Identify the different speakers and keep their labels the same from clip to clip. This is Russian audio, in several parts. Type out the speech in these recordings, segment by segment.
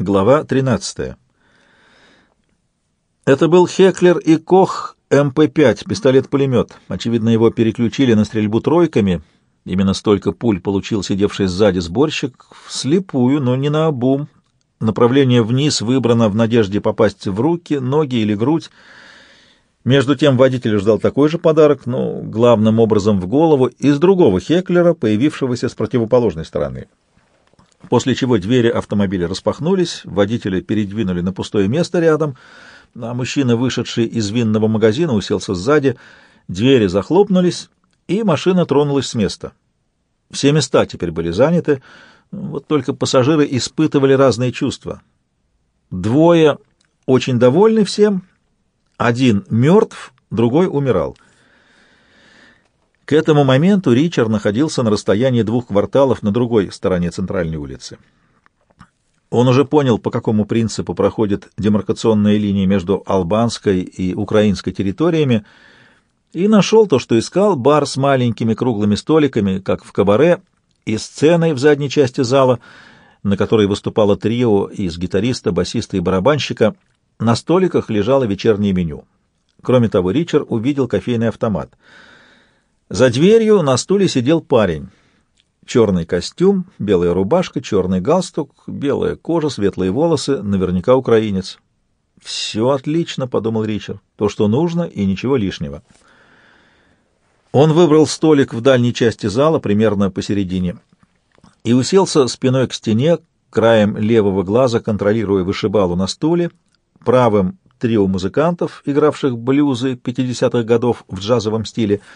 Speaker 1: Глава 13. Это был Хеклер и Кох МП-5, пистолет-пулемет. Очевидно, его переключили на стрельбу тройками. Именно столько пуль получил сидевший сзади сборщик. Вслепую, но не на обум. Направление вниз выбрано в надежде попасть в руки, ноги или грудь. Между тем водитель ждал такой же подарок, но главным образом в голову, из другого Хеклера, появившегося с противоположной стороны после чего двери автомобиля распахнулись, водителя передвинули на пустое место рядом, а мужчина, вышедший из винного магазина, уселся сзади, двери захлопнулись, и машина тронулась с места. Все места теперь были заняты, вот только пассажиры испытывали разные чувства. Двое очень довольны всем, один мертв, другой умирал — к этому моменту Ричард находился на расстоянии двух кварталов на другой стороне центральной улицы. Он уже понял, по какому принципу проходит демаркационная линия между албанской и украинской территориями, и нашел то, что искал, бар с маленькими круглыми столиками, как в кабаре, и сценой в задней части зала, на которой выступало трио из гитариста, басиста и барабанщика. На столиках лежало вечернее меню. Кроме того, Ричард увидел кофейный автомат — за дверью на стуле сидел парень. Черный костюм, белая рубашка, черный галстук, белая кожа, светлые волосы, наверняка украинец. «Все отлично», — подумал Ричард, — «то, что нужно, и ничего лишнего». Он выбрал столик в дальней части зала, примерно посередине, и уселся спиной к стене, краем левого глаза контролируя вышибалу на стуле, правым — трио музыкантов, игравших блюзы 50-х годов в джазовом стиле —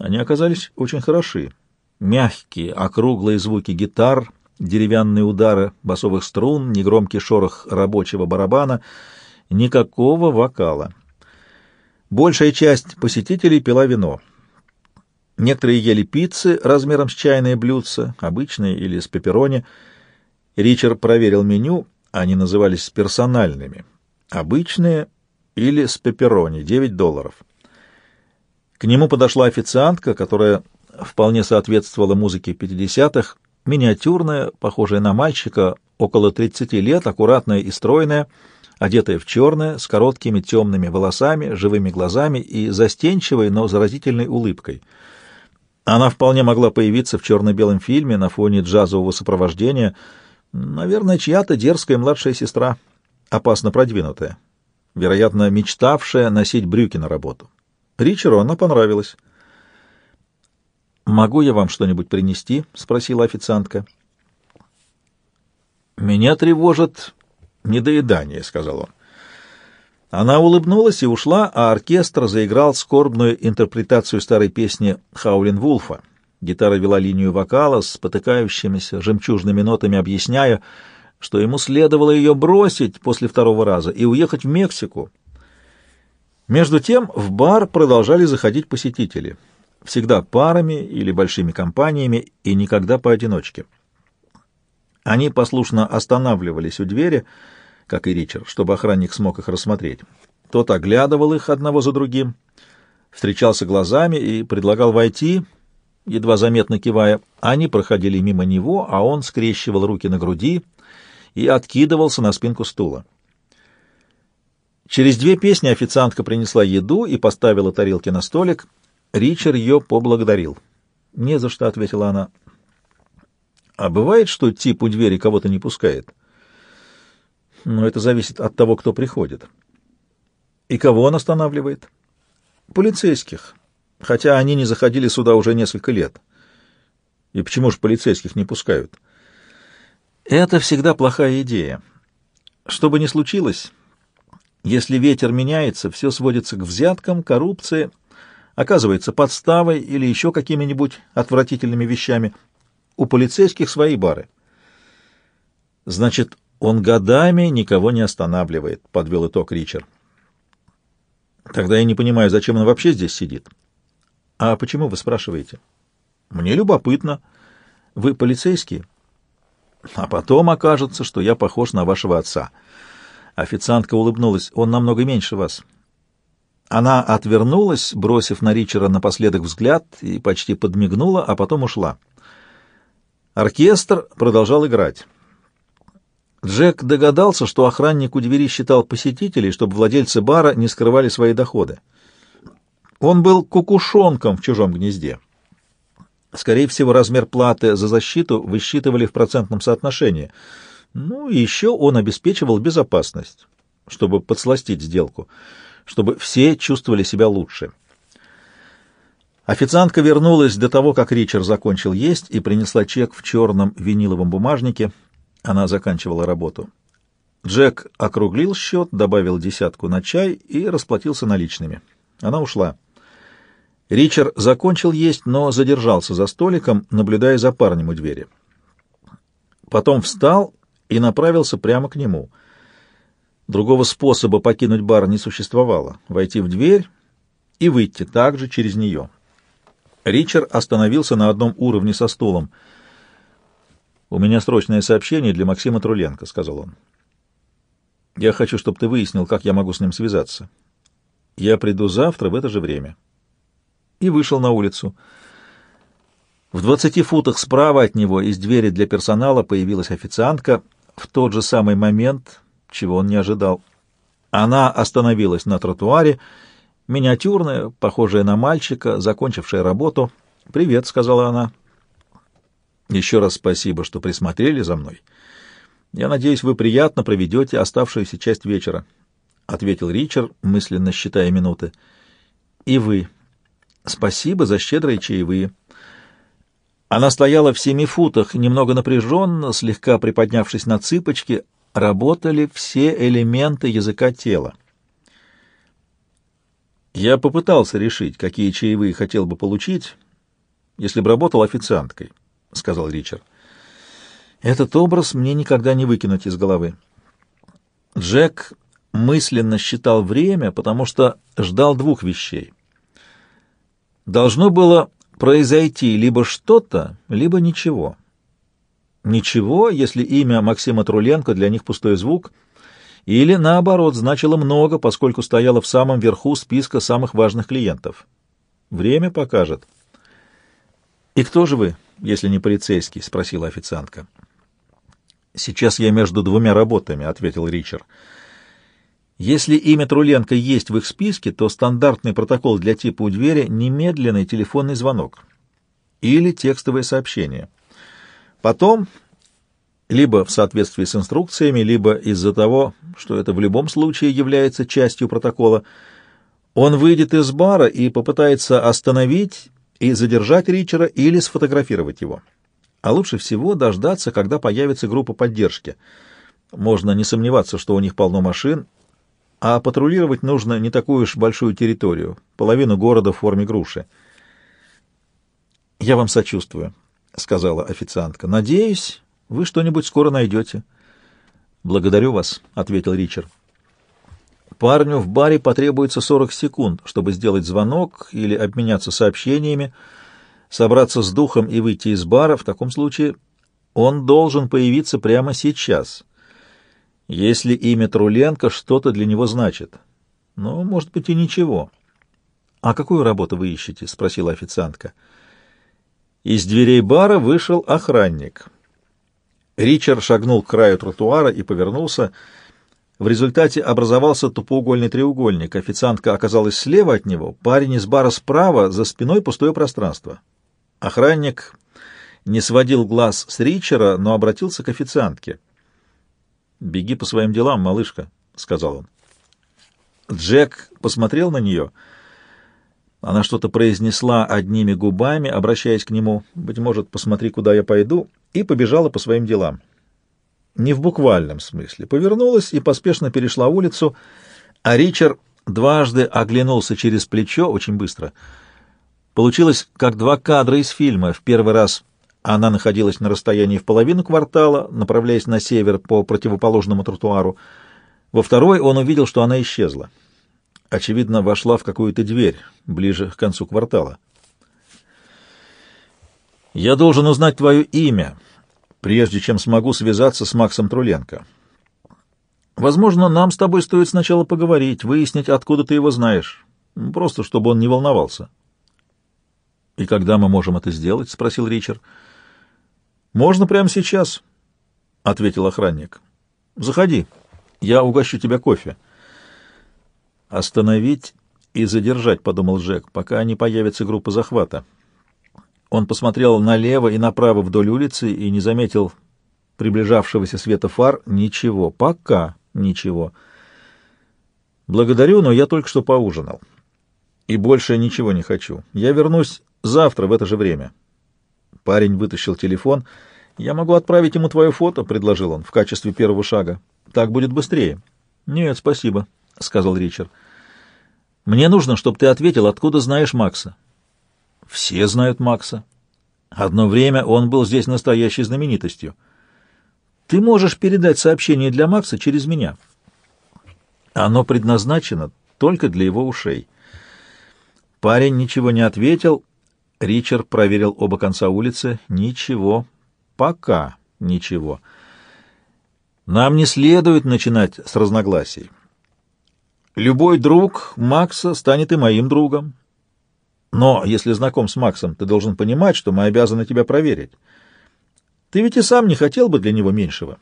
Speaker 1: они оказались очень хороши. Мягкие, округлые звуки гитар, деревянные удары басовых струн, негромкий шорох рабочего барабана, никакого вокала. Большая часть посетителей пила вино. Некоторые ели пиццы размером с чайные блюдца, обычные или с пепперони. Ричард проверил меню, они назывались персональными. Обычные или с пепперони, 9 долларов. К нему подошла официантка, которая вполне соответствовала музыке 50-х, миниатюрная, похожая на мальчика, около 30 лет, аккуратная и стройная, одетая в черное, с короткими темными волосами, живыми глазами и застенчивой, но заразительной улыбкой. Она вполне могла появиться в черно-белом фильме на фоне джазового сопровождения, наверное, чья-то дерзкая младшая сестра, опасно продвинутая, вероятно, мечтавшая носить брюки на работу. Ричеру она понравилась. «Могу я вам что-нибудь принести?» — спросила официантка. «Меня тревожит недоедание», — сказал он. Она улыбнулась и ушла, а оркестр заиграл скорбную интерпретацию старой песни Хаулин Вулфа. Гитара вела линию вокала с потыкающимися жемчужными нотами, объясняя, что ему следовало ее бросить после второго раза и уехать в Мексику, между тем в бар продолжали заходить посетители, всегда парами или большими компаниями и никогда поодиночке. Они послушно останавливались у двери, как и Ричард, чтобы охранник смог их рассмотреть. Тот оглядывал их одного за другим, встречался глазами и предлагал войти, едва заметно кивая. Они проходили мимо него, а он скрещивал руки на груди и откидывался на спинку стула. Через две песни официантка принесла еду и поставила тарелки на столик. Ричард ее поблагодарил. «Не за что», — ответила она. «А бывает, что тип у двери кого-то не пускает?» «Но это зависит от того, кто приходит». «И кого он останавливает?» «Полицейских, хотя они не заходили сюда уже несколько лет». «И почему же полицейских не пускают?» «Это всегда плохая идея. Что бы ни случилось...» Если ветер меняется, все сводится к взяткам, коррупции, оказывается подставой или еще какими-нибудь отвратительными вещами. У полицейских свои бары. Значит, он годами никого не останавливает, — подвел итог Ричард. Тогда я не понимаю, зачем он вообще здесь сидит. А почему вы спрашиваете? Мне любопытно. Вы полицейский? А потом окажется, что я похож на вашего отца. Официантка улыбнулась. «Он намного меньше вас». Она отвернулась, бросив на Ричера напоследок взгляд, и почти подмигнула, а потом ушла. Оркестр продолжал играть. Джек догадался, что охранник у двери считал посетителей, чтобы владельцы бара не скрывали свои доходы. Он был кукушонком в чужом гнезде. Скорее всего, размер платы за защиту высчитывали в процентном соотношении. Ну и еще он обеспечивал безопасность, чтобы подсластить сделку, чтобы все чувствовали себя лучше. Официантка вернулась до того, как Ричард закончил есть, и принесла чек в черном виниловом бумажнике. Она заканчивала работу. Джек округлил счет, добавил десятку на чай и расплатился наличными. Она ушла. Ричард закончил есть, но задержался за столиком, наблюдая за парнем у двери. Потом встал и направился прямо к нему. Другого способа покинуть бар не существовало. Войти в дверь и выйти также через нее. Ричард остановился на одном уровне со стулом. «У меня срочное сообщение для Максима Труленко», — сказал он. «Я хочу, чтобы ты выяснил, как я могу с ним связаться. Я приду завтра в это же время» и вышел на улицу. В двадцати футах справа от него из двери для персонала появилась официантка в тот же самый момент, чего он не ожидал. Она остановилась на тротуаре, миниатюрная, похожая на мальчика, закончившая работу. «Привет», — сказала она. «Еще раз спасибо, что присмотрели за мной. Я надеюсь, вы приятно проведете оставшуюся часть вечера», — ответил Ричард, мысленно считая минуты. «И вы», Спасибо за щедрые чаевые. Она стояла в семи футах, немного напряженно, слегка приподнявшись на цыпочки, работали все элементы языка тела. Я попытался решить, какие чаевые хотел бы получить, если бы работал официанткой, — сказал Ричард. Этот образ мне никогда не выкинуть из головы. Джек мысленно считал время, потому что ждал двух вещей — Должно было произойти либо что-то, либо ничего. Ничего, если имя Максима Труленко для них пустой звук, или, наоборот, значило много, поскольку стояло в самом верху списка самых важных клиентов. Время покажет. «И кто же вы, если не полицейский?» — спросила официантка. «Сейчас я между двумя работами», — ответил Ричард. Если имя Труленко есть в их списке, то стандартный протокол для типа у двери — немедленный телефонный звонок или текстовое сообщение. Потом, либо в соответствии с инструкциями, либо из-за того, что это в любом случае является частью протокола, он выйдет из бара и попытается остановить и задержать Ричера или сфотографировать его. А лучше всего дождаться, когда появится группа поддержки. Можно не сомневаться, что у них полно машин, а патрулировать нужно не такую уж большую территорию, половину города в форме груши. «Я вам сочувствую», — сказала официантка. «Надеюсь, вы что-нибудь скоро найдете». «Благодарю вас», — ответил Ричард. Парню в баре потребуется 40 секунд, чтобы сделать звонок или обменяться сообщениями, собраться с духом и выйти из бара. В таком случае он должен появиться прямо сейчас если имя Труленко что-то для него значит. Ну, может быть, и ничего. — А какую работу вы ищете? — спросила официантка. Из дверей бара вышел охранник. Ричард шагнул к краю тротуара и повернулся. В результате образовался тупоугольный треугольник. Официантка оказалась слева от него, парень из бара справа, за спиной пустое пространство. Охранник не сводил глаз с Ричера, но обратился к официантке — «Беги по своим делам, малышка», — сказал он. Джек посмотрел на нее. Она что-то произнесла одними губами, обращаясь к нему, «Быть может, посмотри, куда я пойду», и побежала по своим делам. Не в буквальном смысле. Повернулась и поспешно перешла улицу, а Ричард дважды оглянулся через плечо очень быстро. Получилось, как два кадра из фильма. В первый раз она находилась на расстоянии в половину квартала, направляясь на север по противоположному тротуару. Во второй он увидел, что она исчезла. Очевидно, вошла в какую-то дверь, ближе к концу квартала. «Я должен узнать твое имя, прежде чем смогу связаться с Максом Труленко. Возможно, нам с тобой стоит сначала поговорить, выяснить, откуда ты его знаешь, просто чтобы он не волновался». «И когда мы можем это сделать?» — спросил Ричард. «Можно прямо сейчас», — ответил охранник. Заходи, я угощу тебя кофе. Остановить и задержать, — подумал Джек, — пока не появится группа захвата. Он посмотрел налево и направо вдоль улицы и не заметил приближавшегося света фар. Ничего, пока ничего. Благодарю, но я только что поужинал. И больше ничего не хочу. Я вернусь завтра в это же время. Парень вытащил телефон. «Я могу отправить ему твое фото», — предложил он, — «в качестве первого шага. Так будет быстрее». «Нет, спасибо», — сказал Ричард. «Мне нужно, чтобы ты ответил, откуда знаешь Макса». «Все знают Макса. Одно время он был здесь настоящей знаменитостью. Ты можешь передать сообщение для Макса через меня. Оно предназначено только для его ушей». Парень ничего не ответил, Ричард проверил оба конца улицы. Ничего. Пока ничего. Нам не следует начинать с разногласий. Любой друг Макса станет и моим другом. Но если знаком с Максом, ты должен понимать, что мы обязаны тебя проверить. Ты ведь и сам не хотел бы для него меньшего.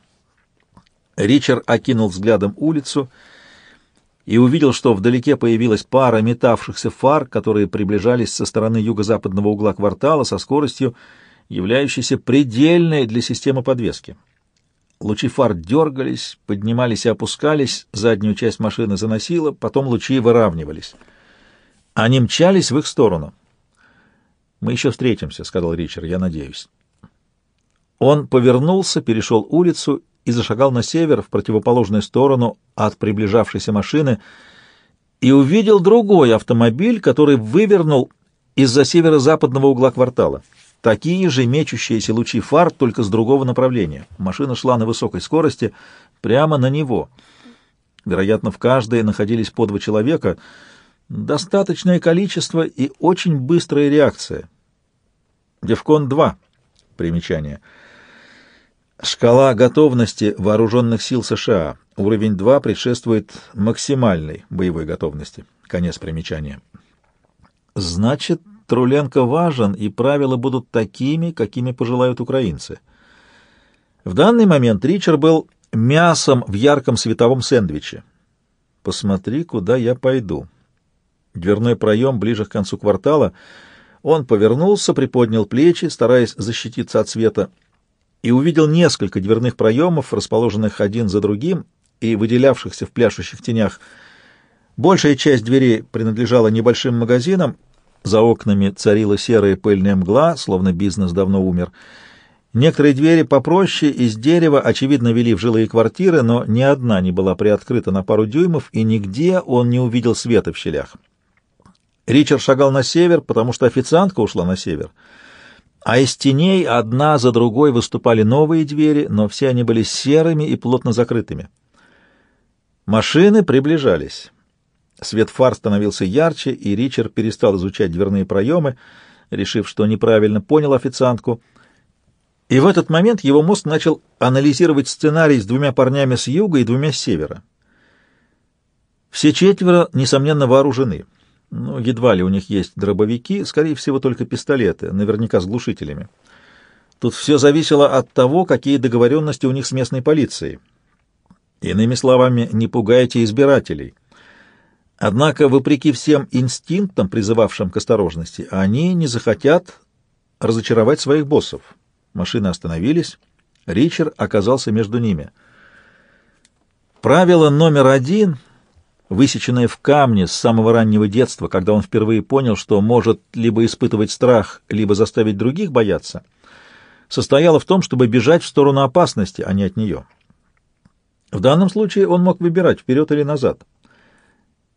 Speaker 1: Ричард окинул взглядом улицу и увидел, что вдалеке появилась пара метавшихся фар, которые приближались со стороны юго-западного угла квартала со скоростью, являющейся предельной для системы подвески. Лучи фар дергались, поднимались и опускались, заднюю часть машины заносило, потом лучи выравнивались. Они мчались в их сторону. «Мы еще встретимся», — сказал Ричард, — «я надеюсь». Он повернулся, перешел улицу и зашагал на север, в противоположную сторону от приближавшейся машины, и увидел другой автомобиль, который вывернул из-за северо-западного угла квартала. Такие же мечущиеся лучи фар, только с другого направления. Машина шла на высокой скорости прямо на него. Вероятно, в каждой находились по два человека. Достаточное количество и очень быстрая реакция. Девкон-2. Примечание. Шкала готовности вооруженных сил США. Уровень 2 предшествует максимальной боевой готовности. Конец примечания. Значит, Труленко важен, и правила будут такими, какими пожелают украинцы. В данный момент Ричард был мясом в ярком световом сэндвиче. «Посмотри, куда я пойду». Дверной проем ближе к концу квартала. Он повернулся, приподнял плечи, стараясь защититься от света — и увидел несколько дверных проемов, расположенных один за другим и выделявшихся в пляшущих тенях. Большая часть дверей принадлежала небольшим магазинам, за окнами царила серая пыльная мгла, словно бизнес давно умер. Некоторые двери попроще, из дерева, очевидно, вели в жилые квартиры, но ни одна не была приоткрыта на пару дюймов, и нигде он не увидел света в щелях. Ричард шагал на север, потому что официантка ушла на север — а из теней одна за другой выступали новые двери, но все они были серыми и плотно закрытыми. Машины приближались. Свет фар становился ярче, и Ричард перестал изучать дверные проемы, решив, что неправильно понял официантку. И в этот момент его мозг начал анализировать сценарий с двумя парнями с юга и двумя с севера. Все четверо, несомненно, вооружены — ну, едва ли у них есть дробовики, скорее всего, только пистолеты, наверняка с глушителями. Тут все зависело от того, какие договоренности у них с местной полицией. Иными словами, не пугайте избирателей. Однако, вопреки всем инстинктам, призывавшим к осторожности, они не захотят разочаровать своих боссов. Машины остановились. Ричард оказался между ними. Правило номер один — высеченное в камне с самого раннего детства, когда он впервые понял, что может либо испытывать страх, либо заставить других бояться, состояло в том, чтобы бежать в сторону опасности, а не от нее. В данном случае он мог выбирать вперед или назад.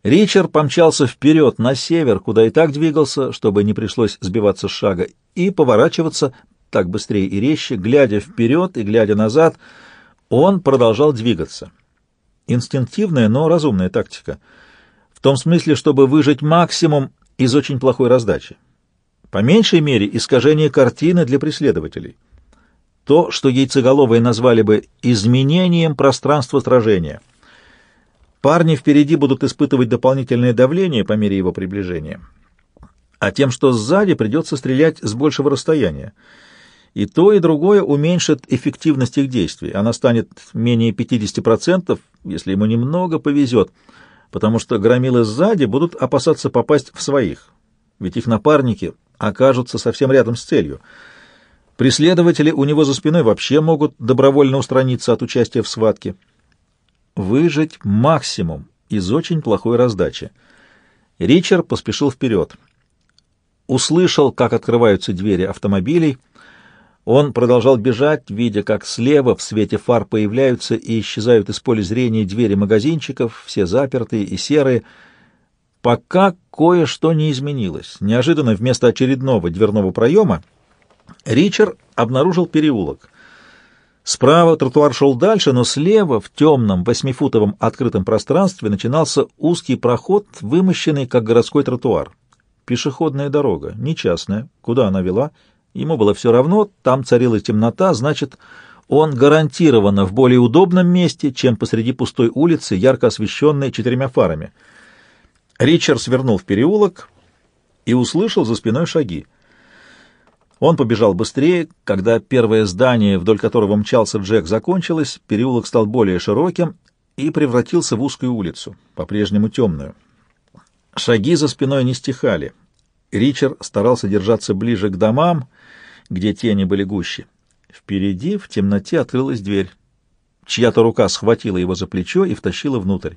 Speaker 1: Ричард помчался вперед, на север, куда и так двигался, чтобы не пришлось сбиваться с шага, и поворачиваться так быстрее и резче, глядя вперед и глядя назад, он продолжал двигаться. Инстинктивная, но разумная тактика. В том смысле, чтобы выжать максимум из очень плохой раздачи. По меньшей мере искажение картины для преследователей. То, что яйцеголовые назвали бы изменением пространства сражения. Парни впереди будут испытывать дополнительное давление по мере его приближения. А тем, что сзади, придется стрелять с большего расстояния. И то, и другое уменьшит эффективность их действий. Она станет менее 50%, если ему немного повезет, потому что громилы сзади будут опасаться попасть в своих, ведь их напарники окажутся совсем рядом с целью. Преследователи у него за спиной вообще могут добровольно устраниться от участия в схватке. Выжить максимум из очень плохой раздачи. Ричард поспешил вперед. Услышал, как открываются двери автомобилей. Он продолжал бежать, видя, как слева в свете фар появляются и исчезают из поля зрения двери магазинчиков, все запертые и серые. Пока кое-что не изменилось. Неожиданно вместо очередного дверного проема Ричард обнаружил переулок. Справа тротуар шел дальше, но слева, в темном восьмифутовом открытом пространстве, начинался узкий проход, вымощенный, как городской тротуар. Пешеходная дорога, не частная. Куда она вела? Ему было все равно, там царила темнота, значит, он гарантированно в более удобном месте, чем посреди пустой улицы, ярко освещенной четырьмя фарами. Ричард свернул в переулок и услышал за спиной шаги. Он побежал быстрее, когда первое здание, вдоль которого мчался Джек, закончилось, переулок стал более широким и превратился в узкую улицу, по-прежнему темную. Шаги за спиной не стихали. Ричард старался держаться ближе к домам, где тени были гуще. Впереди в темноте открылась дверь. Чья-то рука схватила его за плечо и втащила внутрь.